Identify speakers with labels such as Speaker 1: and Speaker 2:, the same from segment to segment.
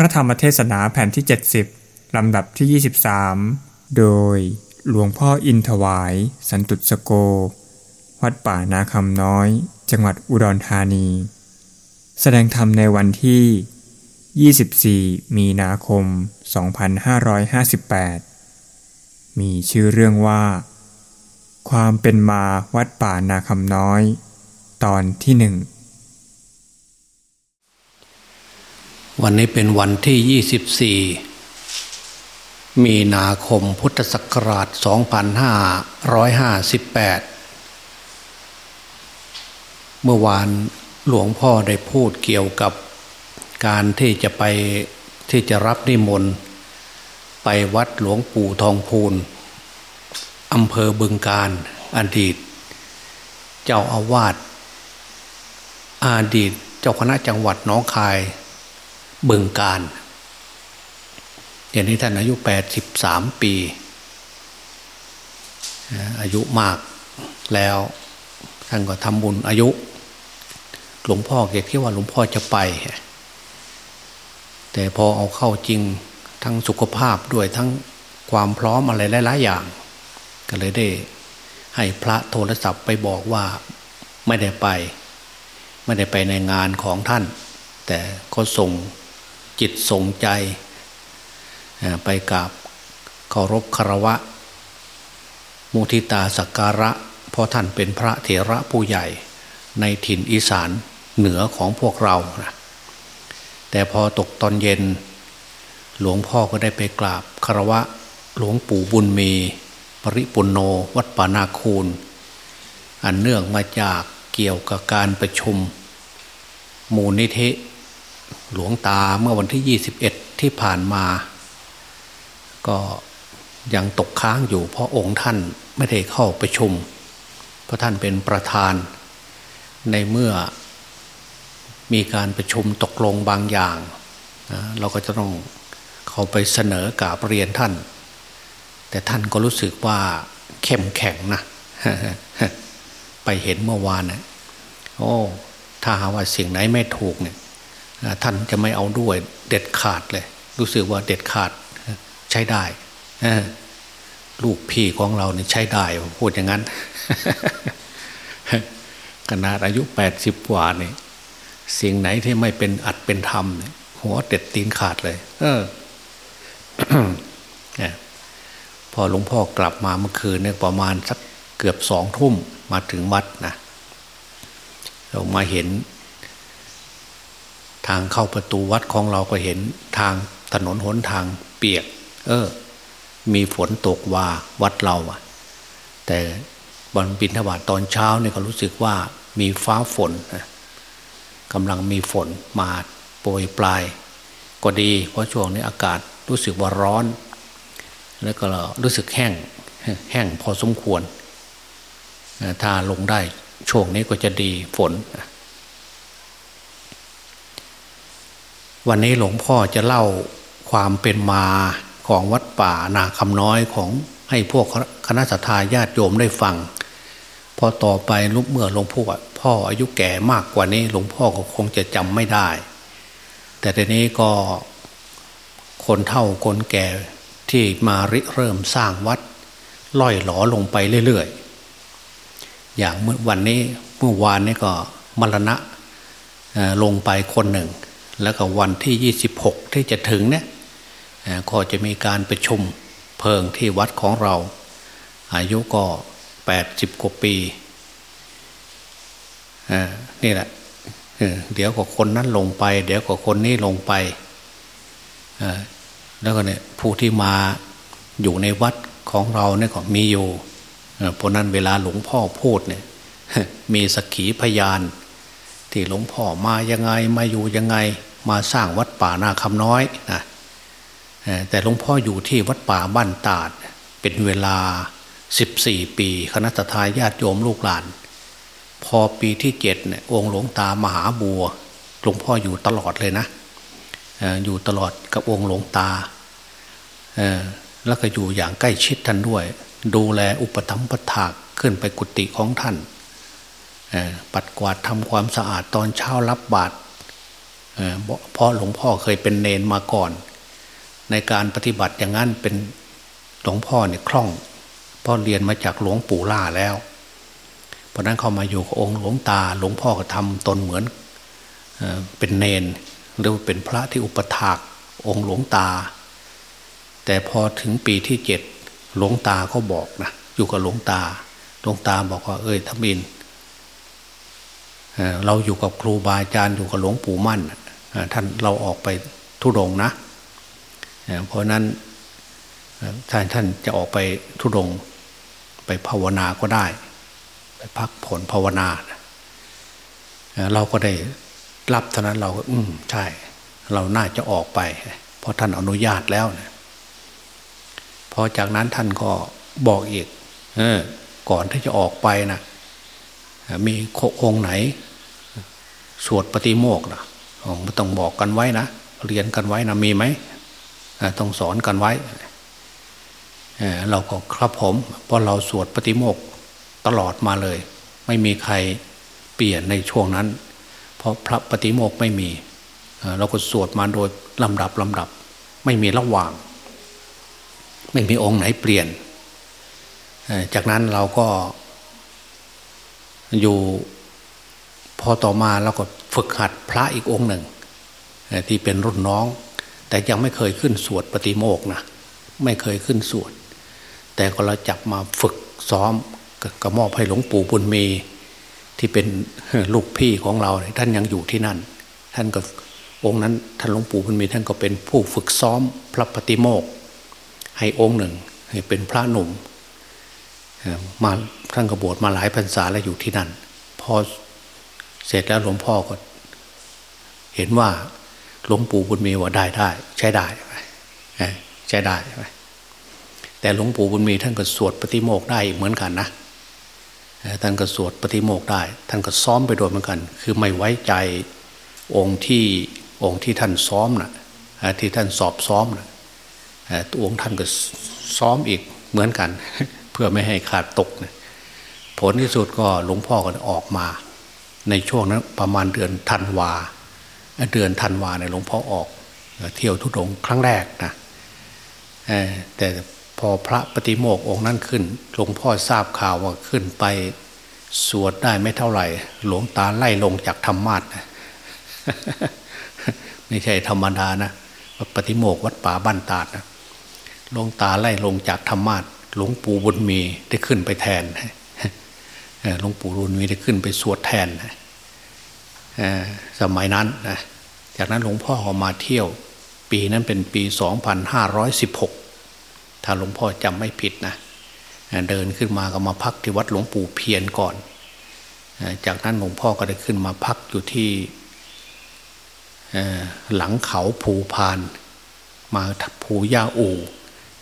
Speaker 1: ระธรรมเทศนาแผ่นที่ 70 ลำดับที่ 23 โดยหลวงพ่ออินถวาย สันตุสโก วัดป่านาคำน้อย จังหวัดอุดรธานี แสดงธรรมในวันที่ 24 มีนาคม 2558 มีชื่อเรื่องว่า ความเป็นมาวัดป่านาคำน้อย ตอนที่หนึ่ง
Speaker 2: วันนี้เป็นวันที่ 24 มีนาคมพุทธศักราช 2558 เมื่อวานหลวงพ่อได้พูดเกี่ยวกับการที่จะไปที่จะรับนิมนต์ไปวัดหลวงปู่ทองพูนอำเภอบึงการอดีต เจ้าอาวาสอดีต เจ้าคณะจังหวัดน้องคาย บึงการเดี๋ยวนี้ท่านอายุแปดสิบสามปี อายุมากแล้วท่านก็ทำบุญอายุ หลวงพ่อเกคิดว่าหลวงพ่อจะไป แต่พอเอาเข้าจริงทั้งสุขภาพด้วยทั้งความพร้อมอะไรหลายๆอย่าง ก็เลยได้ให้พระโทรศัพท์ไปบอกว่าไม่ได้ไป ไม่ได้ไปในงานของท่าน แต่ก็ส่ง จิตส่งใจ ไปกราบเคารพคารวะ มุทิตาสักการะ เพราะท่านเป็นพระเถระผู้ใหญ่ในถิ่นอีสานเหนือของพวกเรานะแต่พอตกตอนเย็น หลวงพ่อก็ได้ไปกราบคารวะ หลวงปู่บุญมี ปริปุนโนวัดปานาคูลอันเนื่องมาจากเกี่ยวกับการประชุม มูลนิธิ หลวงตาเมื่อวันที่ 21 ที่ผ่านมา ก็ยังตกค้างอยู่ เพราะองค์ท่านไม่ได้เข้าประชุมเพราะท่านเป็นประธาน ในเมื่อมีการประชุมตกลงบางอย่าง เราก็จะต้องเข้าไปเสนอกับเรียนท่าน แต่ท่านก็รู้สึกว่าเข้มแข็งนะไปเห็นเมื่อวานนะโอ้ถ้าหาว่าสิ่งไหนไม่ถูกเนี่ย ท่านจะไม่เอาด้วย เด็ดขาดเลย รู้สึกว่าเด็ดขาดใช้ได้ลูกพี่ของเราเนี่ยใช้ได้พูดอย่างนั้น ขนาดอายุแปดสิบกว่าเนี่ยสิ่งไหนที่ไม่เป็นอัดเป็นธรรมหัวเด็ดตีนขาดเลย เออพอหลวงพ่อกลับมาเมื่อคืนเนี่ยประมาณสักเกือบสองทุ่มมาถึงวัดนะเรามาเห็น ทางเข้าประตูวัดของเราก็เห็นทางถนนหนทางเปียก เออ มีฝนตกว่าวัดเราอะแต่บันบินทบาทตอนเช้าเนี่ยก็รู้สึกว่ามีฟ้าฝนกำลังมีฝนมาโปรยปลาย ก็ดี เพราะช่วงนี้อากาศรู้สึกว่าร้อน แล้วก็รู้สึกแห้งแห้งพอสมควร ถ้าลงได้ช่วงนี้ก็จะดีฝน วันนี้หลวงพ่อจะเล่าความเป็นมาของวัดป่านาคำน้อยของให้พวกคณะสัตยาญาติโยมได้ฟัง พอต่อไปลุกเมื่อหลวงพ่อพ่ออายุแก่มากกว่านี้หลวงพ่อก็คงจะจำไม่ได้ แต่ทีนี้ก็คนเท่าคนแก่ที่มาริเริ่มสร้างวัดล่อยหลอลงไปเรื่อยๆ อย่างเมื่อวันนี้เมื่อวานนี้ก็มรณะลงไปคนหนึ่ง แล้วก็วันที่ 26 ที่จะถึงเนี่ยก็จะมีการประชุมเพลิงที่วัดของเรา อายุก็ 80 กว่าปีนี่แหละเดี๋ยวก็คนนั้นลงไป เดี๋ยวก็คนนี้ลงไปแล้วก็เนี่ยผู้ที่มาอยู่ในวัดของเราเนี่ยก็มีอยู่เพราะนั้นเวลาหลวงพ่อพูดเนี่ยมีสักขีพยาน ที่หลวงพ่อมายังไงมาอยู่ยังไง มาสร้างวัดป่านาคำน้อยนะแต่หลวงพ่ออยู่ที่วัดป่าบ้านตาด เป็นเวลา 14 ปี คณะทาญาติโยมลูกหลาน พอปีที่เจ็ดเนี่ยองค์หลวงตามหาบัวหลวงพ่ออยู่ตลอดเลยนะอยู่ตลอดกับองค์หลวงตาแล้วก็อยู่อย่างใกล้ชิดท่านด้วย ดูแลอุปถัมภ์ถากขึ้นไปกุฏิของท่านปัดกวาดทำความสะอาดตอนเช้ารับบาตร เพราะหลวงพ่อเคยเป็นเนนมาก่อน ในการปฏิบัติอย่างนั้นเป็นหลวงพ่อเนี่ยคล่องพ่อเรียนมาจากหลวงปู่ล่าแล้ว เพราะนั้นเข้ามาอยู่กับองค์หลวงตา หลวงพ่อก็ทำตนเหมือนเป็นเนนหรือเป็นพระที่อุปถากองค์หลวงตา แต่พอถึงปีที่เจ็ดหลวงตาก็บอกนะอยู่กับหลวงตาหลวงตาบอกว่าเอ้ยทมิน เราอยู่กับครูบาอาจารย์อยู่กับหลวงปู่มั่นท่านเราออกไปทุดงนะเพราะนั้นท่านท่านจะออกไปทุดงไปภาวนาก็ได้ ไปพักผ่อนภาวนา เราก็ได้รับเท่านั้นเราก็อืมใช่ เราน่าจะออกไป เพราะท่านอนุญาตแล้วนี่ยพอจากนั้นท่านก็บอกอีกเออก่อนที่จะออกไปนะ มีองค์ไหน สวดปฏิโมกนะไม่ต้องบอกกันไว้นะ เรียนกันไว้นะมีไหมต้องสอนกันไว้เราก็ครับผมเพราะเราสวดปฏิโมกตลอดมาเลย ไม่มีใครเปลี่ยนในช่วงนั้น เพราะพระปฏิโมกไม่มี เราก็สวดมาโดยลำดับลำดับ ไม่มีระหว่าง ไม่มีองค์ไหนเปลี่ยน จากนั้นเราก็ อยู่พอต่อมาเราก็ฝึกหัดพระอีกองค์หนึ่ง ที่เป็นรุ่นน้อง แต่ยังไม่เคยขึ้นสวดปฏิโมกนะไม่เคยขึ้นสวด แต่ก็เราจับมาฝึกซ้อมกระมอบให้หลวงปู่บุญมีที่เป็นลูกพี่ของเรา ท่านยังอยู่ที่นั่น ท่านก็องค์นั้นท่านหลวงปู่บุญมีท่านก็เป็นผู้ฝึกซ้อมพระปฏิโมกให้องค์หนึ่งให้เป็นพระหนุ่มมา ท่านก็บวชมาหลายพรรษาแล้วอยู่ที่นั่น พอเสร็จแล้วหลวงพ่อก็ เห็นว่าหลวงปู่บุญมีว่าได้ได้ ใช้ได้ใช้ได้แต่หลวงปู่บุญมีท่านก็สวดปฏิโมกได้เหมือนกันนะท่านก็สวดปฏิโมกได้ ท่านก็ซ้อมไปโดยเหมือนกัน คือไม่ไว้ใจองค์ที่องค์ที่ท่านซ้อมนะที่ท่านสอบซ้อมนะตัวองค์ท่านก็ซ้อมอีกเหมือนกัน เพื่อไม่ให้ขาดตกนะ ผลที่สุดก็หลวงพ่อก็ออกมา ในช่วงนั้นประมาณเดือนธันวาเดือนธันวาเนี่ยหลวงพ่อออก เที่ยวทุดงครั้งแรกนะแต่พอพระปฏิโมกองค์นั้นขึ้น หลวงพ่อทราบข่าวว่าขึ้นไปสวดได้ไม่เท่าไหร่ หลวงตาไล่ลงจากธรรมาทไม่ใช่ธรรมดานะปฏิโมกวัดป่าบ้านตาดนะหลวงตาไล่ลงจากธรรมาทหลวงปู่บุญมีได้ขึ้นไปแทน หลวงปู่บุญมีได้ขึ้นไปสวดแทนสมัยนั้นนะจากนั้นหลวงพ่อออกมาเที่ยว ปีนั้นเป็นปี 2516 ถ้าหลวงพ่อจำไม่ผิดนะเดินขึ้นมาก็มาพักที่วัดหลวงปู่เพียนก่อน จากนั้นหลวงพ่อก็ได้ขึ้นมาพักอยู่ที่หลังเขาภูพาน มาภูย่าอู่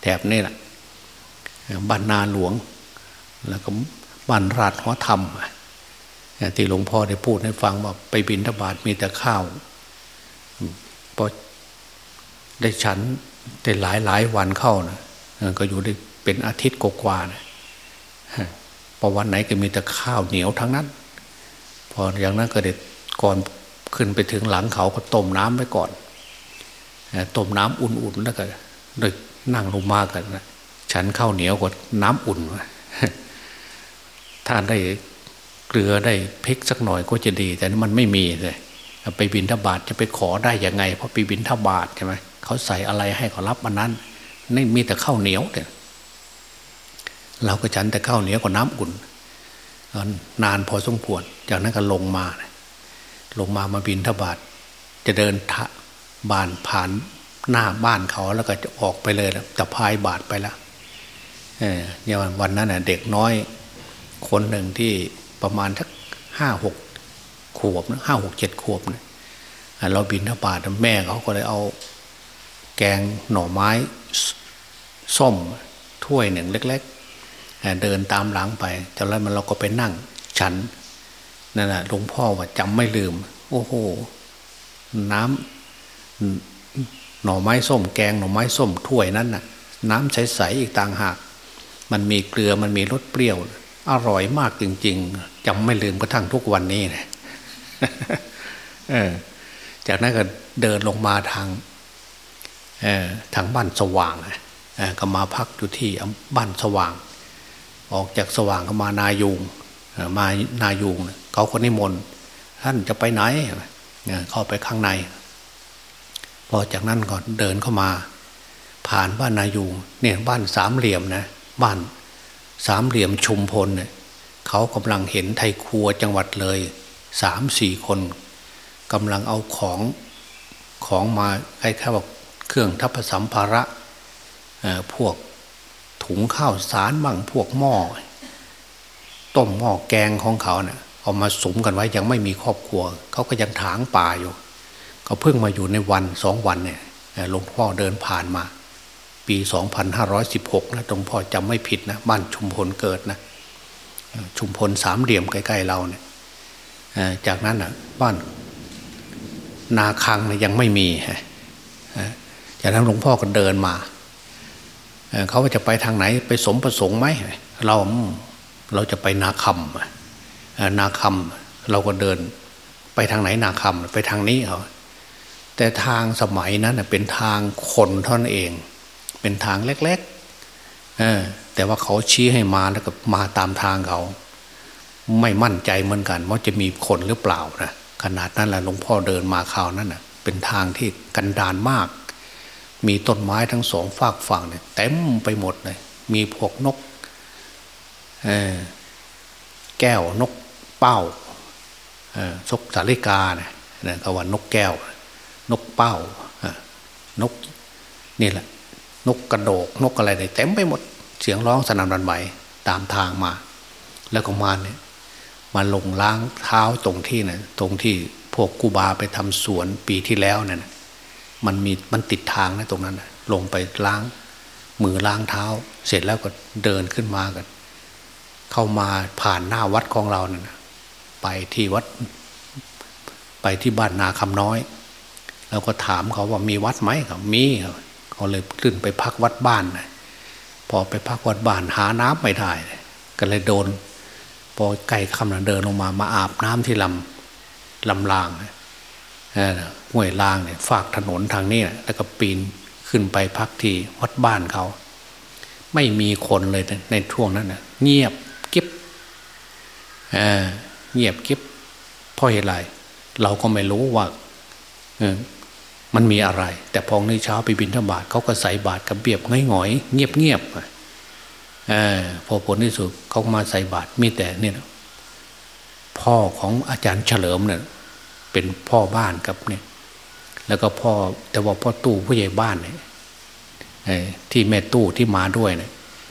Speaker 2: แถบนี่แหละบ้านนาหลวงแล้วก็ บ้านราชหัวธรรมที่หลวงพ่อได้พูดให้ฟังว่าไปบินทบาทมีแต่ข้าวพอได้ฉันได้หลายหลายวันเข้านะก็อยู่ได้เป็นอาทิตย์กว่าๆนะพอวันไหนก็มีแต่ข้าวเหนียวทั้งนั้น พออย่างนั้นก็เด็ดก่อนขึ้นไปถึงหลังเขาก็ต้มน้ำไว้ก่อนต้มน้ำอุ่นๆแล้วก็เลยนั่งลงมากันนะฉันข้าวเหนียวกว่าน้ำอุ่น ถ้าได้เกลือได้พริกสักหน่อยก็จะดี แต่นี่มันไม่มีเลยไปบินทบาทจะไปขอได้ยังไง เพราะไปบินทบาทใช่ไหมเขาใส่อะไรให้เขารับอันนั้นนี่มีแต่ข้าวเหนียวเนี่ยเราก็ฉันแต่ข้าวเหนียวกับน้ำอุ่นนานพอสมควรจากนั้นก็ลงมา ลงมามาบินทบาทจะเดินทะบานผ่านหน้าบ้านเขาแล้วก็จะออกไปเลยจะพายบาทไปแล้วเนี่ยวันนั้นเด็กน้อย คนหนึ่งที่ประมาณทักห้าหกขวบนะห้าหกเจ็ดขวบนะเราบินทบาทแม่เขาก็เลยเอา แกงหน่อไม้ส้มถ้วยหนึ่งเล็ก ๆ เดินตามหลังไปจากนั้นมันเราก็ไปนั่งฉันนั่นแหละหลวงพ่อว่าจำไม่ลืม โอ้โห น้ำหน่อไม้ส้ม แกงหน่อไม้ส้มถ้วยนั้นน่ะ น้ำใสๆอีกต่างหาก มันมีเกลือมันมีรสเปรี้ยว อร่อยมากจริง ๆจำไม่ลืมกระทั่งทุกวันนี้นะจากนั้นก็เดินลงมาทางทางบ้านสว่างก็มาพักอยู่ที่บ้านสว่าง ออกจากสว่างก็มานายูงมานายูงเขาคนนิมนต์ท่านจะไปไหนเข้าไปข้างใน พอจากนั้นก็เดินเข้ามา ผ่านบ้านนายูงเนี่ยบ้านสามเหลี่ยมนะ บ้าน สามเหลี่ยมชุมพลเนี่ยเขากำลังเห็นไทยครัวจังหวัดเลยสามสี่คนกำลังเอาของของมาไอ้แค่ว่าเครื่องทัพสัมภาระพวกถุงข้าวสารบ้างพวกหม้อต้มหม้อแกงของเขาเนะ่ยเอามาสมกันไว้ยังไม่มีครอบครัว เขาก็ยังถางป่าอยู่ เขาเพิ่งมาอยู่ในวันสองวันเนี่ยหลวงพ่อเดินผ่านมา ปี 2516 นะหลวงพ่อจำไม่ผิดนะบ้านชุมพลเกิดนะชุมพลสามเหลี่ยมใกล้ๆเราเนี่ยจากนั้นอะบ้านนาคังนี่ยยังไม่มีจากนั้นหลวงพ่อก็เดินมาเขาว่าจะไปทางไหนไปสมประสงค์ไหมเราเราจะไปนาคำนาคำเราก็เดินไปทางไหนนาคำไปทางนี้เหรอแต่ทางสมัยนั้นเป็นทางคนท่านเอง เป็นทางเล็กๆแต่ว่าเขาชี้ให้มาแล้วก็มาตามทางเขา ไม่มั่นใจเหมือนกันว่าจะมีคนหรือเปล่านะขนาดนั้นแหละหลวงพ่อเดินมาคราวนั้นนะเป็นทางที่กันดานมาก มีต้นไม้ทั้งสองฝากฝั่งเนี่ยเต็มไปหมดเลย มีพวกนกแก้วนกเป้าซกสาลิกาเนี่ยก็ว่านกแก้วนกเป้านกนี่แหละ นกกระโดกนกอะไรเนี่ยเต็มไปหมด เสียงร้องสนั่นรันไหวตามทางมา แล้วก็มาเนี่ยมาลงล้างเท้าตรงที่นะตรงที่พวกกูบาไปทำสวนปีที่แล้วเนี่ยมันมีมันติดทางนะตรงนั้นนะลงไปล้างมือล้างเท้า เสร็จแล้วก็เดินขึ้นมากัน เข้ามาผ่านหน้าวัดของเราเนี่ยไปที่วัด ไปที่บ้านนาคำน้อยเราก็ถามเขาว่ามีวัดไหมเขามีเขาเลยขึ้นไปพักวัดบ้านนะพอไปพักวัดบ้านหาน้ำไม่ได้ก็เลยโดน พอไก่คำนั้นเดินลงมามาอาบน้ำที่ลำลำลางห้วยลางเนี่ยฝากถนนทางนี้แล้วก็ปีนขึ้นไปพักที่วัดบ้านเขา ไม่มีคนเลยในช่วงนั้นนะเงียบกิ๊บเงียบกิ๊บเพราะเหตุไรเราก็ไม่รู้ว่า มันมีอะไร แต่พอในเช้าไปบินธบาตเขาก็ใส่บาตรกับเบียบง่อยงอยเงียบเงียบอพอผลที่สุดเขามาใส่บาตรมีแต่เนี่ยพ่อของอาจารย์เฉลิมเนี่ยเป็นพ่อบ้านกับเนี่ย แล้วก็พ่อแต่ว่าพ่อตู้ผู้ใหญ่บ้านเนี่ยที่แม่ตู้ที่มาด้วยเนี่ย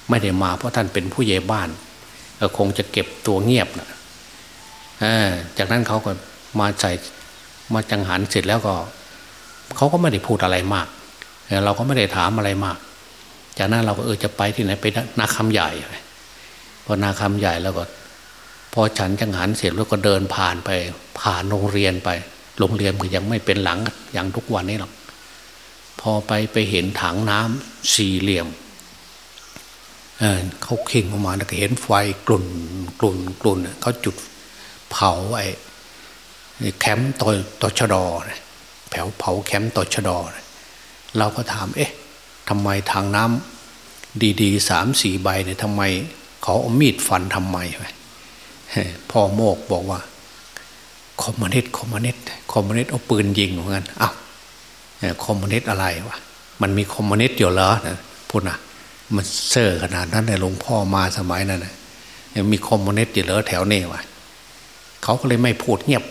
Speaker 2: ไม่ได้มาเพราะท่านเป็นผู้ใหญ่บ้านคงจะเก็บตัวเงียบนะจากนั้นเขาก็มาใส่มาจังหันเสร็จแล้วก็ เขาก็ไม่ได้พูดอะไรมาก เราก็ไม่ได้ถามอะไรมาก จากนั้นเราก็เออจะไปที่ไหนไปนาคำใหญ่พอนาคำใหญ่แล้วก็ พอฉันจังหันเสร็จแล้วก็เดินผ่านไป ผ่านโรงเรียนไป โรงเรียนก็ยังไม่เป็นหลังอย่างทุกวันนี้หรอกพอไปไปเห็นถังน้ำสี่เหลี่ยมเเขาเข่งออกมาแล้วก็เห็นไฟกลุ่นกลุ่นกลุ่นเขาจุดเผาไอ้แคมป์ตอตชดอแผ วเผาแคมป์ตชะดอเราก็ถาม เอ๊ะทำไมทางน้ำดีๆสามสี่ใบเนี่ยทำไมเขาเอามีดฟันทำไมพ่อโมกบอกว่า คอมมิวนิสต์คอมมิวนิสต์คอมมิวนิสต์เอาปืนยิงเหมือนกันอ้าวคอมมิวนิสต์อะไรวะมันมีคอมมิวนิสต์อยู่เหรอพูดนะมันเซ่อขนาดนั้นในหลวงพ่อมาสมัยนั้นนะมีคอมมิวนิสต์อยู่เหรอแถวนี้วะเขาก็เลยไม่พูดเงียบ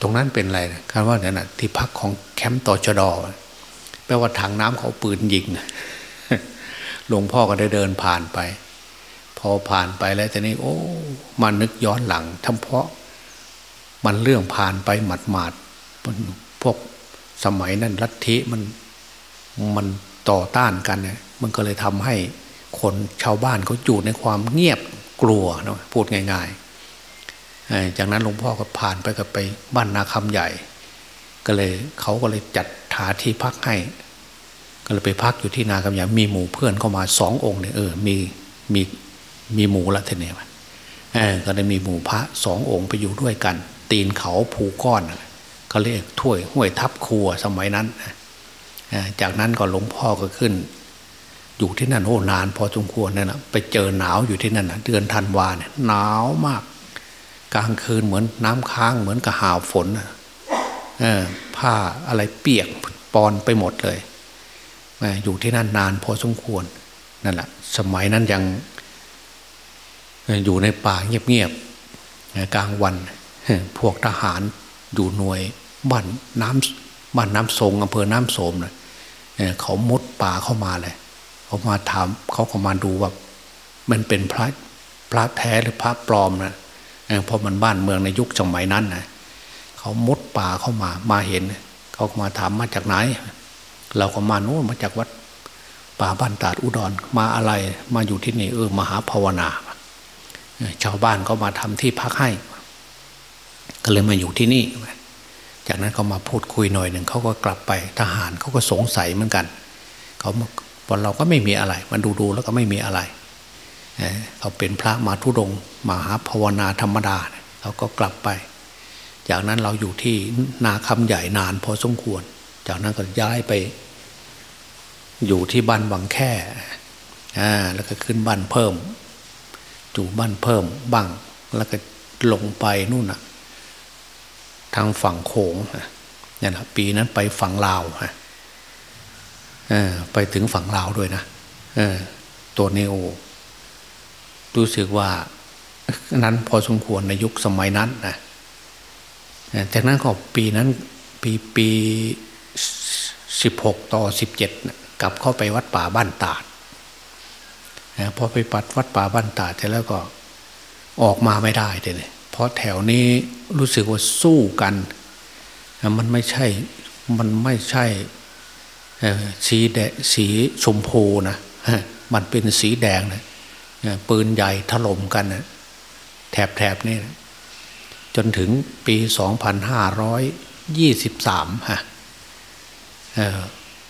Speaker 2: ตรงนั้นเป็นอะไรคำว่าเนี่ยนะที่พักของแคมป์ตชดอแปลว่าถังน้ำเขาปืนยิงหลวงพ่อก็ได้เดินผ่านไป พอผ่านไปแล้วแต่นี้ โอ้มันนึกย้อนหลังทั้งเพราะ มันเรื่องผ่านไปหมัดหมาดพวกสมัยนั้นลัทธิมันมันต่อต้านกันเนี่ยมันก็เลยทำให้คนชาวบ้านเขาอยู่ในความเงียบกลัวนะพูดง่าย ๆ จากนั้นหลวงพ่อก็ผ่านไปกับไปบ้านนาคำใหญ่ ก็เลยเขาก็เลยจัดถาที่พักให้ ก็เลยไปพักอยู่ที่นาคำใหญ่มีหมู่เพื่อนเข้ามาสององค์เนี่ยเออมีมีมีหมู่ละเทเนี่ยเออก็เลยมีหมู่พระสององค์ไปอยู่ด้วยกัน ตีนเขาภูก้อนเขาเรียกถ้วยห้วยทับครัวสมัยนั้นจากนั้นก็หลวงพ่อก็ขึ้น อยู่ที่นั่นโอ้นาน พอสมควรนั่นนะไปเจอหนาวอยู่ที่นั่นนะเดือนธันวาเนี่ยหนาวมาก กลางคืนเหมือนน้ำค้างเหมือนกับหาวฝนผ้าอะไรเปียกปอนไปหมดเลยอยู่ที่นั่นนานพอสมควรนั่นแหละสมัยนั้นยังอยู่ในป่าเงียบๆกลางวัน พวกทหารอยู่หน่วยบ้านน้ำบ้านน้ำทรงอำเภอน้ำโสมเนะเขามุดป่าเข้ามาเลยเขามาถามเขาก็มาดูว่า มันเป็นพระพระแท้หรือพระปลอมนะ เพราะมันบ้านเมืองในยุคสมัยนั้นนะเขามุดป่าเข้ามามาเห็น เขามาถามมาจากไหน เราก็มาโน้นมาจากวัดป่าบ้านตาดอุดรมาอะไรมาอยู่ที่นี่เออมาหาภาวนาชาวบ้านก็มาทำที่พักให้ ก็เลยมาอยู่ที่นี่ จากนั้นเขามาพูดคุยหน่อยหนึ่งเขาก็กลับไปทหารเขาก็สงสัยเหมือนกันเขาวันเราก็ไม่มีอะไร มันดูๆแล้วก็ไม่มีอะไร เขาเป็นพระมาทุดงมาหาภาวนาธรรมดาเขาก็กลับไป จากนั้นเราอยู่ที่นาคำใหญ่นานพอสมควร จากนั้นก็ย้ายไป อยู่ที่บ้านบางแค่แล้วก็ขึ้นบ้านเพิ่มอยู่บ้านเพิ่มบ้างแล้วก็ลงไปนู่นน่ะทางฝั่งโขงนี่นะปีนั้นไปฝั่งลาวฮะไปถึงฝั่งลาวด้วยนะตัวเนโอ รู้สึกว่านั้นพอสมควรในยุคสมัยนั้นนะจากนั้นก็ปีนั้นปีปีสิบหกต่อสิบเจ็ดกลับเข้าไปวัดป่าบ้านตาดพอไปปัดวัดป่าบ้านตาดเสร็จแล้วก็ออกมาไม่ได้เลยเพราะแถวนี้รู้สึกว่าสู้กัน มันไม่ใช่มันไม่ใช่สีแดงสีชมพูนะมันเป็นสีแดงนะ ปืนใหญ่ถล่มกันแถบแถบนี่จนถึงปีสองพันห้าร้อยยี่สิบสามฮะ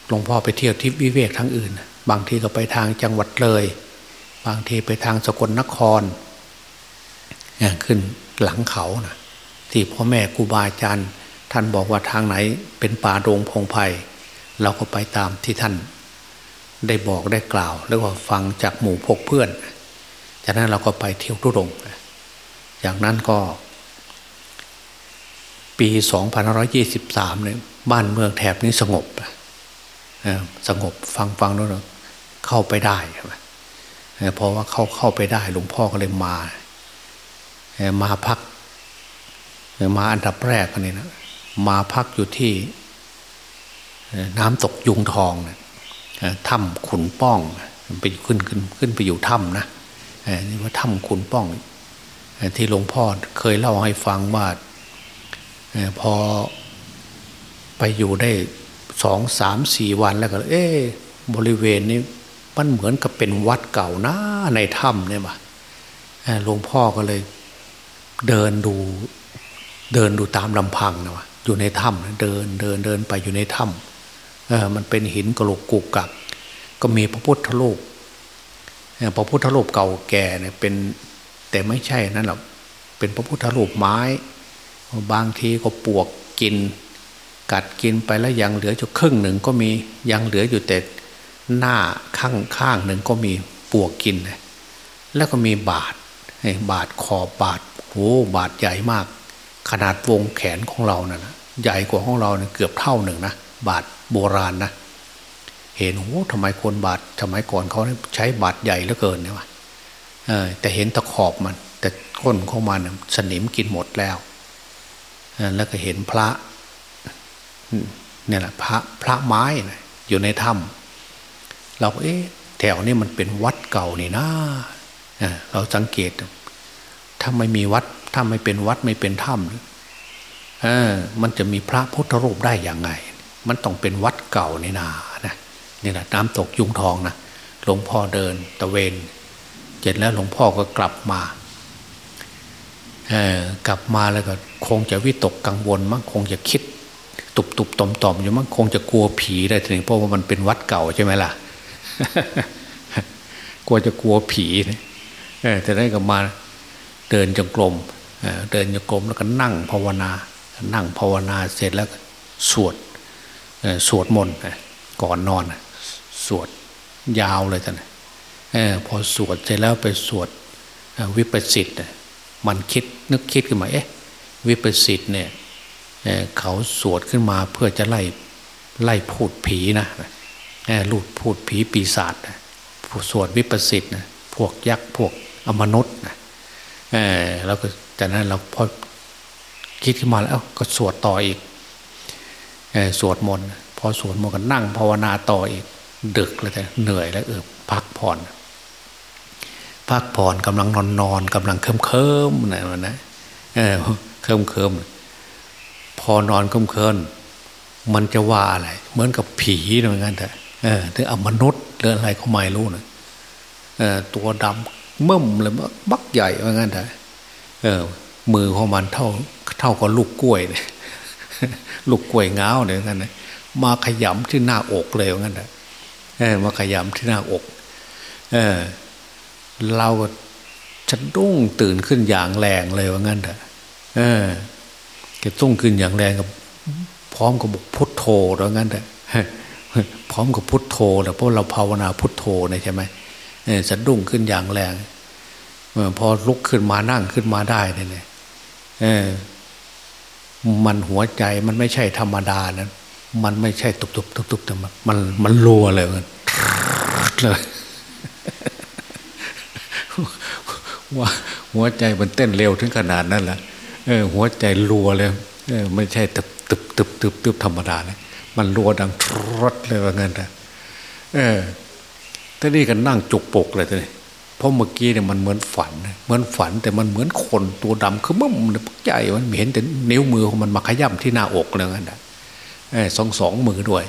Speaker 2: หลวงพ่อไปเที่ยวทิพวิเวกทั้งอื่น บางทีก็ไปทางจังหวัดเลย บางทีไปทางสกลนคร ขึ้นหลังเขานะที่พ่อแม่ครูบาอาจารย์ท่านบอกว่าทางไหนเป็นป่าโรงพงไพ่เราก็ไปตามที่ท่าน ได้บอกได้กล่าว แล้วก็ฟังจากหมู่พกเพื่อน จากนั้นเราก็ไปเที่ยวทุรงจากนั้นก็ปี 2523 เนี่ยบ้านเมืองแถบนี้สงบสงบฟังฟังแล้วเข้าไปได้เพราะว่าเข้าเข้าไปได้หลวงพ่อก็เลยมามาพักมาอันดับแรกนี่นะมาพักอยู่ที่น้ำตกยุงทองถ้ำขุนป้องไปขึ้นขึ้นขึ้นไปอยู่ถ้ำนะ นี่ว่าถ้ำขุนป้อง ที่หลวงพ่อเคยเล่าให้ฟังว่าพอไปอยู่ได้สองสามสี่วันแล้วก็ เอ๊บริเวณนี้มันเหมือนกับเป็นวัดเก่านะในถ้ำเนี่ยว่ะหลวงพ่อก็เลยเดินดูเดินดูตามลำพังนะวะอยู่ในถ้ำเดินเดินเดินไปอยู่ในถ้ำมันเป็นหินกระโหลกกุกกักก็มีพระพุทธรูป พระพุทธรูปเก่าแก่เนี่ยเป็นแต่ไม่ใช่นั่นหรอกเป็นพระพุทธรูปไม้ บางทีก็ปวกกิน กัดกินไปแล้วยังเหลืออยู่ครึ่งหนึ่งก็มียังเหลืออยู่แต่หน้าข้างข้างหนึ่งก็มีปวกกิน แล้วก็มีบาดบาดขอบาดโอ้บาดใหญ่มาก ขนาดวงแขนของเรานะ่ะใหญ่กว่าของเราเนี่ยเกือบเท่าหนึ่งนะบาดโบราณนะ เห็นโอ้ทำไมคนบาดสมัยก่อนเขาใช้บาดใหญ่เหลือเกินเนี่ยวะแต่เห็นตะขอบมัน แต่ก้นของมันสนิมกินหมดแล้วแล้วก็เห็นพระเนี่ยแหละพระพระไม้นะอยู่ในถ้ำเราเอ๊ะแถวนี้มันเป็นวัดเก่านี่นะเราสังเกต ถ้าไม่มีวัด ถ้าไม่เป็นวัดไม่เป็นถ้ำเออมันจะมีพระพุทธรูปได้อย่างไง มันต้องเป็นวัดเก่าในนานะ นี่แหละน้ำตกยุงทองนะหลวงพ่อเดินตะเวนเสร็จแล้วหลวงพ่อก็กลับมาเออกลับมาแล้วก็คงจะวิตกกังวลมั้งคงจะคิด ตุบตุบตอมตอมอยู่มั้งคงจะกลัวผีได้ถึงเพราะว่ามันเป็นวัดเก่าใช่ไหมล่ะกลัวจะกลัวผีเออแต่ได้กลับมาเดินจงกรมเดินจงกรมแล้วก็นั่งภาวนา นั่งภาวนาเสร็จแล้วสวดสวดมนต์ก่อนนอน สวดยาวเลยท่านพอสวดเสร็จแล้วไปสวดวิปัสสิตมันคิดนึกคิดขึ้นมาเอ๊ะวิปัสสิตเนี่ยเขาสวดขึ้นมาเพื่อจะไล่ไล่พูดผีนะลูดพูดผีปีศาจนะสวดวิปัสสิตนะพวกยักษ์พวกอมนุษย์นะแล้วก็จากนั้นเราพอคิดขึ้นมาแล้วก็สวดต่ออีกสวดมนต์พอสวดมนต์ก็นั่งภาวนาต่ออีก ดึกเลยแต่เหนื่อยแล้วเออพักผ่อน พักผ่อนกำลังนอนนอนกำลังเคลิ้มเคลิ้มนะมันนะเออเคลิ้มเคลิ้มพอนอนเคลิ้มเคลิ้มมันจะว่าอะไร เหมือนกับผีเหมือนกันแต่เออถึงอมนุษย์หรืออะไรเขาไม่รู้นะเออตัวดำเมื่อมเลยบักใหญ่เหมือนกันแต่เออ มือของมันเท่า เท่ากับลูกกล้วยเนี่ยลูกกล้วยเงาเนี่ยกันนะมาขยำที่หน้าอกเลยว่างั้นแหละ มาขยำที่หน้าอก เออ เราจะดุ้งตื่นขึ้นอย่างแรงเลยว่างั้นเถอะเออจะตุ้งขึ้นอย่างแรงกับ พร้อมกับบุกพุทโธว่างั้นเถอะพร้อมกับพุทโธแต่เพราะเราภาวนาพุทโธนี่ยใช่ไหมเออจะดุ้งขึ้นอย่างแรงพอลุกขึ้นมานั่งขึ้นมาได้เนี่ยเออมันหัวใจมันไม่ใช่ธรรมดานะ มันไม่ใช่ตุบตุบตุบตุบแต่มันมันรัวเลยมันเลยว่าหัวใจมันเต้นเร็วถึงขนาดนั้นแหละเออหัวใจรัวเลยเออไม่ใช่ตึบตึบตึบตึบตึบธรรมดาเลยมันรัวดังทรดเลยว่างั้นนะเออท่นี่กันนั่งจุกปกเลยทีนี้เพราะเมื่อกี้เนี่ยมันเหมือนฝัน เหมือนฝันแต่มันเหมือนคนตัวดำคือมึ่มใหญ่มันเห็นแต่นิ้วมือของมันมาขย่ำที่หน้าอกเลยนั่นแหละ สองสองมือด้วย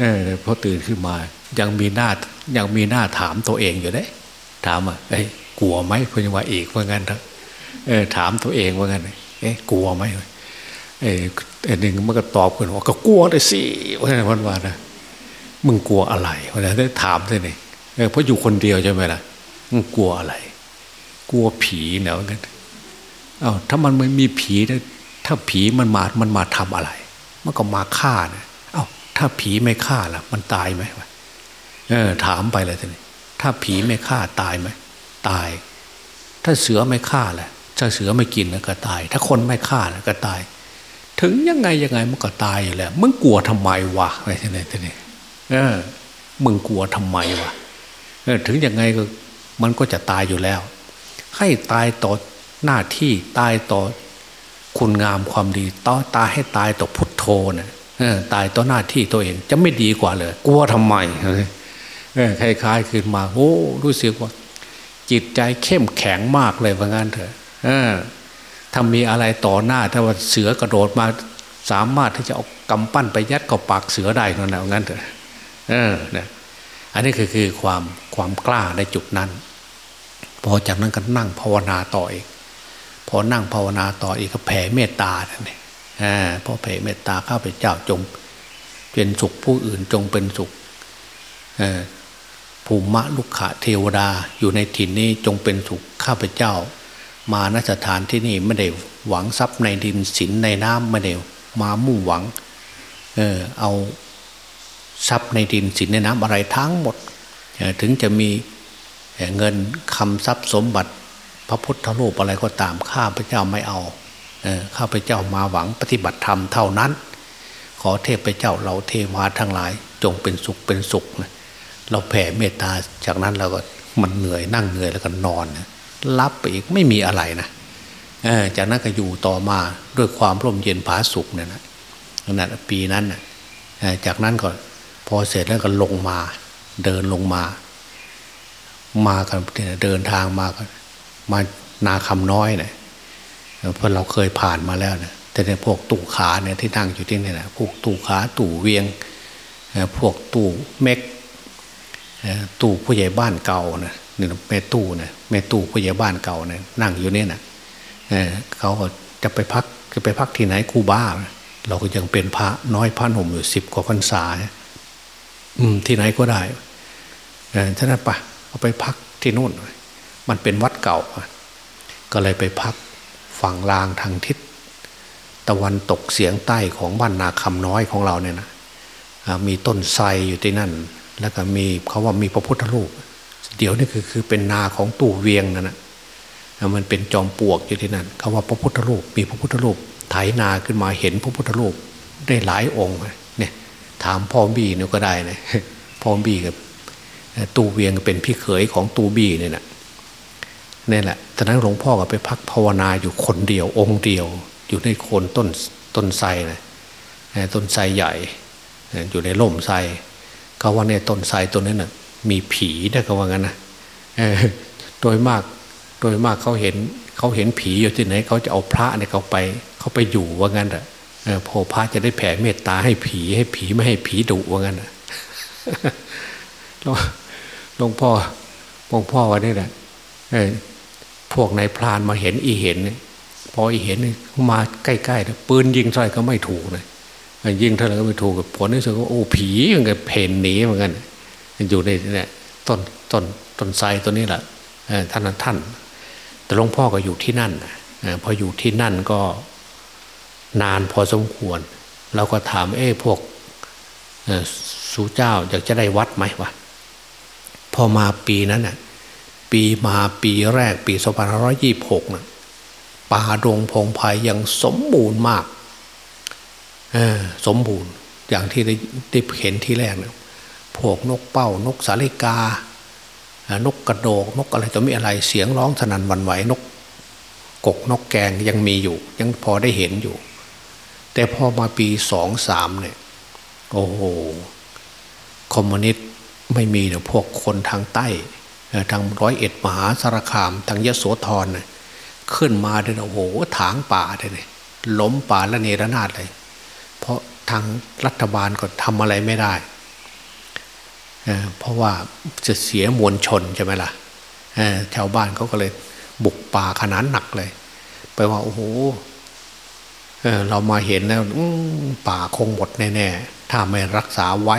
Speaker 2: เออพอตื่นขึ้นมา ยังมีหน้ายังมีหน้าถามตัวเองอยู่เลยถามอะเอ้กลัวไหมพยังว่าเอกว่างั้นเออถามตัวเองว่างั้นเอ้กลัวไหมเออไอ้หนึ่งมันก็ตอบกันว่าก็กลัวเลยสิว่าวันวานนะมึงกลัวอะไรวันนั้นได้ถามเลยนี่เออเพราะอยู่คนเดียวใช่ไหมล่ะมึงกลัวอะไร กลัวผีเนาะกันเอ้าถ้ามันไม่มีผีถ้าผีมันมา มันมาทำอะไร มันก็มาฆ่านะเอา้าถ้าผีไม่ฆ่าล่ะ มันตายไหมเออ ถามไปเลยท่านถ้าผีไม่ฆ่าตายไหมตาย ถ้าเสือไม่ฆ่าล่ะถ้าเสือไม่กินแล้วก็ตาย ถ้าคนไม่ฆ่าแล้วก็ตาย ถึงยังไงยังไงมันก็ตายอยู่แล้วมึงกลัวทำไมวะอะไรท่านท่านเออ มึงกลัวทำไมวะเออ ถึงยังไงก็มันก็จะตายอยู่แล้ว ให้ตายต่อหน้าที่ตายต่อ คุณงามความดีต่อตายให้ตายต่อพุทโธนะ่ะตายต่อหน้าที่ตัวเอง จะไม่ดีกว่าเลย กลัวทำไมคล้ายๆขึ้นมาโอ้รู้สึกว่า จิตใจเข้มแข็งมากเลยว่างั้นเถอะถ้ามีอะไรต่อหน้า ถ้าว่าเสือกระโดดมาสามารถที่จะเอากำปั้นไปยัดกับปากเสือได้นั่นแหละงั้นเถอะเออนะอันนี้คือคือความความกล้าในจุดนั้น พอจากนั้นก็นั่งภาวนาต่ออีก อนั่งภาวนาต่ออีกก็แผ่เมตตาเนี่ยพอแผ่เมตตาข้าพเจ้าจง เป็นสุขผู้อื่นจงเป็นสุขภูมิมะลุกขะเทวดาอยู่ในถิ่นนี้จงเป็นสุขข้าพเจ้า มาณสถานที่นี่ไม่ได้หวังทรัพย์ในดินสินในน้ำไม่ได้มามุ่งหวัง เออเอาทรัพย์ในดินสินในน้ำอะไรทั้งหมด ถึงจะมีเงินคำทรัพย์สมบัติ พระพุทธรูปอะไรก็ตามข้าพเจ้าไม่เอาข้าพเจ้ามาหวังปฏิบัติธรรมเท่านั้น ขอเทพเจ้าเราเทวาทั้งหลาย จงเป็นสุขเป็นสุขนะเราแผ่เมตตาจากนั้นเราก็มันเหนื่อยนั่งเหนื่อยแล้วก็นอนรับไปอีกไม่มีอะไรนะจากนั้นก็อยู่ต่อมาด้วยความร่มเย็นผาสุขเนี่ยนะนั่นปีนั้นนะจากนั้นก็พอเสร็จแล้วก็ลงมา เดินลงมา มากันเดินทางมากัน มานาคำน้อยเนะี่ยเพราะเราเคยผ่านมาแล้วเนะแต่ในพวกตู่ขาเนี่ยที่นั่งอยู่ที่นี่นะพวกตู่ขาตู่เวียงพวกตู่เม็กตู่ผู้ใหญ่บ้านเก่านะนี่แม่ตู่นะแม่ตู่ผู้ใหญ่บ้านเก่าเนี่ยนั่งอยู่เนี่ยนะเขาก็จะไปพักจะไปพักที่ไหนคูบ้า เราก็ยังเป็นพระน้อยพระหนุ่มอยู่สิบกว่าพรรษาอืมที่ไหนก็ได้ฉะนั้นปะเอาไปพักที่นู่น มันเป็นวัดเก่า ก็เลยไปพักฝั่งลางทางทิศ ตะวันตกเสียงใต้ของบ้านนาคำน้อยของเราเนี่ยนะมีต้นไทรอยู่ที่นั่น แล้วก็มีเขาว่ามีพระพุทธรูป เดี๋ยวนี่คือคือเป็นนาของตู่เวียงนั่นนะมันเป็นจอมปลวกอยู่ที่นั่นเขาว่าพระพุทธรูป มีพระพุทธรูปไถนาขึ้นมาเห็นพระพุทธรูปได้หลายองค์เนี่ยถามพ่อบีเนี่ยก็ได้นะพ่อบีกับตูเวียงเป็นพี่เขยของตูบีเนี่ยนะ นี่แหละตอนนั้นหลวงพ่อก็ไปพักภาวนาอยู่คนเดียว องค์เดียว อยู่ในโคนต้นต้นไทรนะต้นไทรใหญ่ อยู่ในร่มไทรก็ว่าเนี่ยต้นไทรต้นนั้นนะมีผีได้ก็ว่างั้นนะโดยมากโดยมากเขาเห็นเขาเห็นผีอยู่ที่ไหนเขาจะเอาพระเนี่ยเขาไปเขาไปอยู่ว่างั้นแหละพอพระจะได้แผ่เมตตาให้ผีให้ผีไม่ให้ผีดุว่างั้นหลวงพ่อหลวงพ่อวันนี้แหละ พวกนายพรานมาเห็นอีเห็นเนี่ยพออีเห็นมาใกล้ๆปืนยิงใส่ก็ไม่ถูกเลยยิงเท่าไหร่ก็ไม่ถูกผลที่สุดก็โอ้ผีมันก็เพนหนีเหมือนกันอยู่ในเนี่ยต้นต้นต้นไทรตัวนี้แหละท่านท่าน แต่หลวงพ่อก็อยู่ที่นั่นพออยู่ที่นั่นก็นานพอสมควร เราก็ถามเอ้พวกสู่เจ้าอยากจะได้วัดไหมวะพอมาปีนั้นน่ะ ปีมาปีแรกปีสองพันร้อยยี่หกนะป่าดงพงไพ่ยังสมบูรณ์มากสมบูรณ์อย่างที่ได้ได้เห็นที่แรกนะพวกนกเป้านกสาลิกา นกกระโดกนกอะไรตัวมีอะไรเสียงร้องสนั่นวันไหวนก กกนกแกงยังมีอยู่ ยังพอได้เห็นอยู่ แต่พอมาปีสองสามเนี่ย โอ้โหคอมมิวนิสต์ไม่มีเดี๋ยวพวกคนทางใต้ ทางร้อยเอ็ดมหาสารคามทางยโสธรเนี่ยขึ้นมาเลยโอ้โหถางป่าเลยล้มป่าละเนระนาดเลย เพราะทางรัฐบาลก็ทำอะไรไม่ได้ เพราะว่าจะเสียมวลชนใช่ไหมล่ะชาวบ้านเขาก็เลยบุกป่าขนาดหนักเลย ไปว่าโอ้โหเรามาเห็นแล้วป่าคงหมดแน่ๆ ถ้าไม่รักษาไว้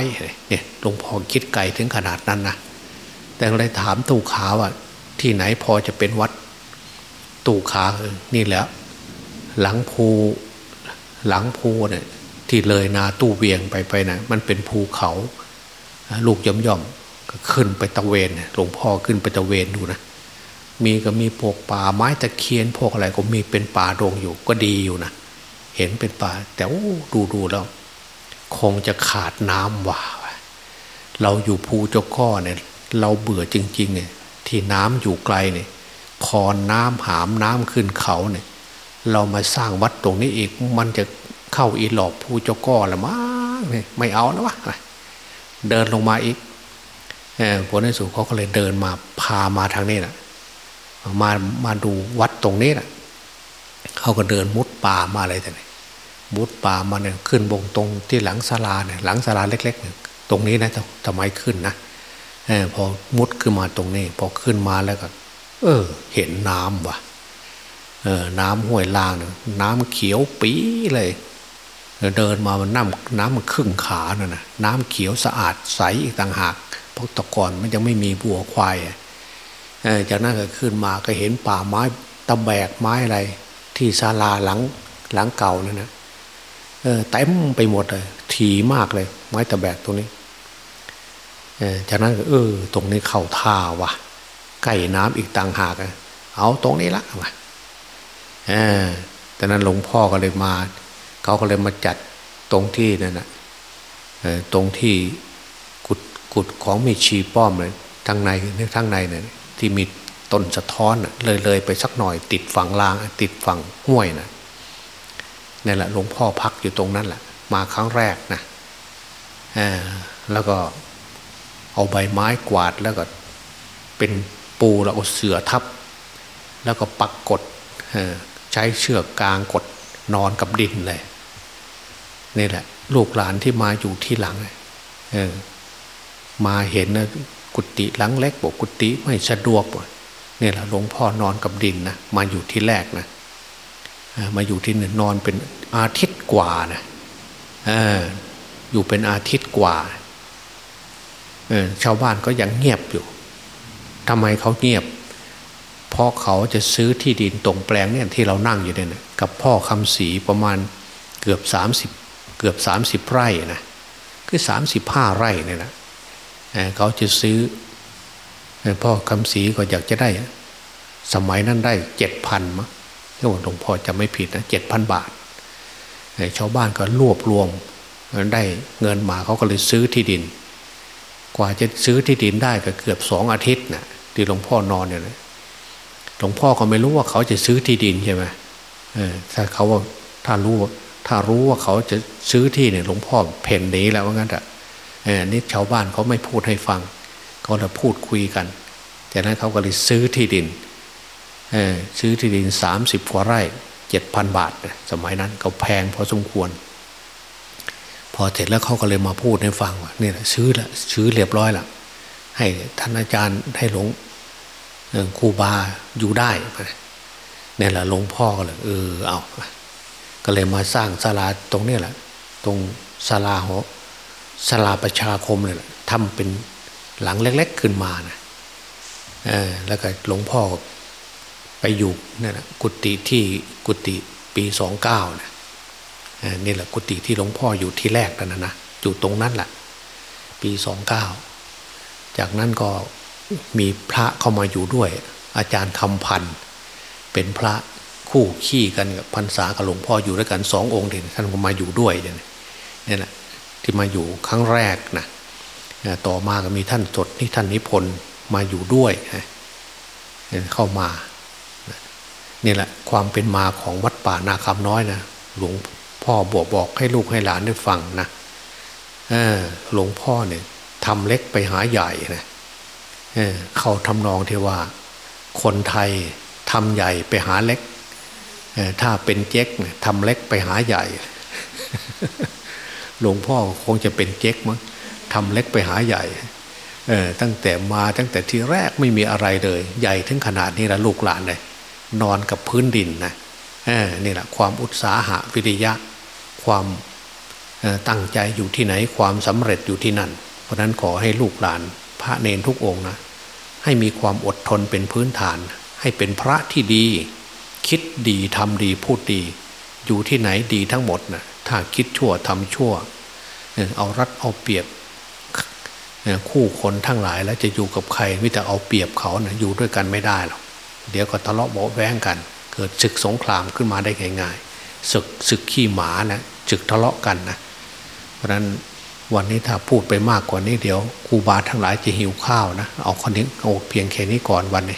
Speaker 2: เนี่ยหลวงพ่อคิดไกลถึงขนาดนั้นนะ แต่เลยถามตู่ขาว่า ที่ไหนพอจะเป็นวัดตู่ขานี่แหละ หลังภูหลังภูเนี่ยที่เลยนาตู้เวียงไปไปนะมันเป็นภูเขา ลูกย่อมย่อมก็ขึ้นไปตะเวนหลวงพ่อขึ้นไปตะเวนดูนะมีก็มีพวกป่าไม้ตะเคียนพวกอะไรก็มีเป็นป่าโรงอยู่ก็ดีอยู่นะเห็นเป็นป่า แต่ดูดูแล้ว คงจะขาดน้ำว่า เราอยู่ภูเจ้าก้อเนี่ย เราเบื่อจริงๆเนี่ยที่น้ำอยู่ไกลเนี่ยคอนน้ำหามน้ำขึ้นเขาเนี่ยเรามาสร้างวัดตรงนี้อีกมันจะเข้าอีหลอกผู้เจ้าก้อละมั้งเนี่ยไม่เอาแล้ววะเดินลงมาอีกเอผลในสุดเขาก็เลยเดินมาพามาทางนี้นะมามาดูวัดตรงนี้นะเขาก็เดินมุดป่ามาอะไรแต่เนี่ยมุดป่ามาเนี่ยขึ้นบงตรงที่หลังศาลาเนี่ยหลังศาลาเล็กๆเนี่ยตรงนี้นะทำไมขึ้นนะ พอมุดขึ้นมาตรงนี้ พอขึ้นมาแล้วก็ เออ เห็นน้ำว่ะเออน้ำห้วยลางเนี่ยน้ำเขียวปีเลย เดินมามันน้ำน้ำมันครึ่งขาน่ะนะน้ำเขียวสะอาดใสอีกต่างหากเพราะตะกอนมันยังไม่มีบัวควายจากนั้นก็ขึ้นมาก็เห็นป่าไม้ตะแบกไม้อะไร ที่ศาลาหลังหลังเก่านั่นนะเออเต็มไปหมดเลย ถีมากเลย ไม้ตะแบกตรงนี้ จากนั้นเออ ตรงนี้เข้าท่าวะใกล้น้ำอีกต่างหากเอาตรงนี้ละมาเออแต่นั้นหลวงพ่อก็เลยมาเขาก็เลยมาจัดตรงที่นั่นนะตรงที่กุดกุดของมีชีป้อมเลยทางในทางในเนี่ยที่มีต้นสะท้อนเลยเลยไปสักหน่อย ติดฝั่งลาง ติดฝั่งห้วยนะนี่แหละหลวงพ่อพักอยู่ตรงนั้นแหละมาครั้งแรกนะแล้วก็ เอาใบไม้กวาดแล้วก็เป็นปูแล้วเอาเสือทับ แล้วก็ปักกดใช้เชือกกลางกดนอนกับดินเลยนี่แหละ ลูกหลานที่มาอยู่ที่หลังมาเห็นนะกุฏิหลังเล็กบอกกุฏิไม่สะดวกนี่แหละหลวงพ่อนอนกับดินนะมาอยู่ที่แรกนะมาอยู่ที่นึ่งนอนเป็นอาทิตย์กว่านะออยู่เป็นอาทิตย์กว่า ชาวบ้านก็ยังเงียบอยู่ทำไมเขาเงียบเพราะเขาจะซื้อที่ดินตรงแปลงเนี่ยที่เรานั่งอยู่เนี่ยกับพ่อคำศรีประมาณเกือบสามสิบเกือบสามสิบไร่นะคือสามสิบห้าไร่เนี่ยนะเขาจะซื้อพ่อคำศรีก็อยากจะได้ สมัยนั้นได้เจ็ดพันมั้งที่ว่าหลวงพ่อจะไม่ผิดนะเจ็ดพันบาทชาวบ้านก็รวบรวมได้เงินมาเขาก็เลยซื้อที่ดิน กว่าจะซื้อที่ดินได้ก็เกือบสองอาทิตย์นะที่หลวงพ่อนอนเนี่ยหลวงพ่อก็ไม่รู้ว่าเขาจะซื้อที่ดินใช่ไหมเออถ้าเขาว่าถ้ารู้ถ้ารู้ว่าเขาจะซื้อที่เนี่ยหลวงพ่อเพ่นหนีแล้วว่างั้นอะเออนี่ชาวบ้านเขาไม่พูดให้ฟังเขาเลยพูดคุยกันจากนั้นเขาก็เลยซื้อที่ดินเออซื้อที่ดินสามสิบกว่าไร่เจ็ดพันบาท สมัยนั้นเขาแพงพอสมควร พอเสร็จแล้วเขาก็เลยมาพูดให้ฟังว่านี่แหละซื้อละซื้อเรียบร้อยละให้ท่านอาจารย์ให้หลวงครูบาอยู่ได้เนี่ยแหละหลวงพ่อก็เลยเออเอาก็เลยมาสร้างศาลาตรงนี้แหละ ตรงศาลาหัวศาลาประชาคมเลยแหละทำเป็นหลังเล็ก ๆ ขึ้นมานะเออแล้วก็หลวงพ่อไปอยู่นี่แหละกุฏิที่กุฏิปีสองเก้านะ นี่แหละกุฏิที่หลวงพ่ออยู่ที่แรกนั่นนะอยู่ตรงนั้นแหละปีสองเก้าจากนั้นก็มีพระเข้ามาอยู่ด้วย อาจารย์คำพันธ์เป็นพระคู่ขี้กันกับพรรษากับหลวงพ่ออยู่ด้วยกันสององค์เด่นท่านก็มาอยู่ด้วยเนี่ยนี่แหละที่มาอยู่ครั้งแรกนะต่อมาก็มีท่านสดนี่ท่านนิพนธ์มาอยู่ด้วยเข้ามานี่แหละความเป็นมาของวัดป่านาคำน้อยนะหลวง พ่อบอกบอกให้ลูกให้หลานได้ฟังนะหลวงพ่อเนี่ยทำเล็กไปหาใหญ่นะเเขาทำนองที่ว่า คนไทยทำใหญ่ไปหาเล็กถ้าเป็นเจ๊กทำเล็กไปหาใหญ่ หลวงพ่อคงจะเป็นเจ๊กมั้งทำเล็กไปหาใหญ่ตั้งแต่มาตั้งแต่ที่แรกไม่มีอะไรเลย ใหญ่ถึงขนาดนี้ละลูกหลานเลยนอนกับพื้นดินนะนี่แหละความอุตสาหะวิริยะ ความตั้งใจอยู่ที่ไหนความสำเร็จอยู่ที่นั่น เพราะนั้นขอให้ลูกหลานพระเนนทุกองนะให้มีความอดทนเป็นพื้นฐาน ให้เป็นพระที่ดี คิดดีทำดีพูดดี อยู่ที่ไหนดีทั้งหมดนะถ้าคิดชั่วทำชั่ว เอารัดเอาเปรียบคู่คนทั้งหลายแล้วจะอยู่กับใครมิแต่เอาเปรียบเขานะอยู่ด้วยกันไม่ได้หรอกเดี๋ยวก็ทะเลาะเบาแวงกัน เกิดศึกสงครามขึ้นมาได้ง่ายๆศึกศึกขี้หมานะ ศึกทะเลาะกันนะเพราะนั้นวันนี้ถ้าพูดไปมากกว่านี้เดี๋ยวครูบาทั้งหลายจะหิวข้าวนะ เอาคนนี้เอาเพียงแค่นี้ก่อนวันนี้